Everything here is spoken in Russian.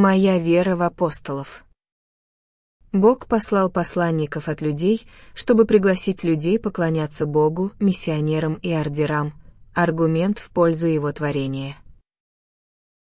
Моя вера в апостолов. Бог послал посланников от людей, чтобы пригласить людей поклоняться Богу, миссионерам и ордерам, аргумент в пользу его творения.